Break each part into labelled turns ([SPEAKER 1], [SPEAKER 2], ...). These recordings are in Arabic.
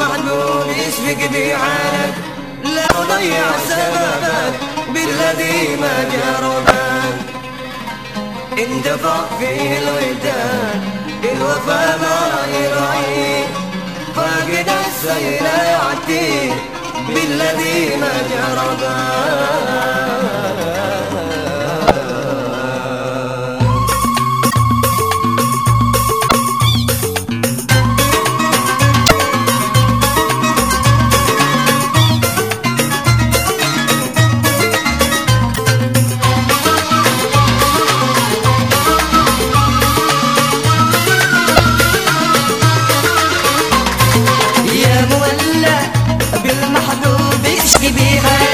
[SPEAKER 1] المحبوب يشفق بحالك لو ضيع سببك بالذي ما جربك اندفع في الوداد الوفا ما يراعي فاقد السيل يعدي بالذي ما جربك
[SPEAKER 2] يا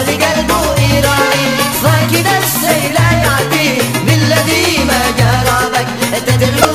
[SPEAKER 2] اللي قلبه إيراني صار كده السيلة يعدي للذي ما جربك تدري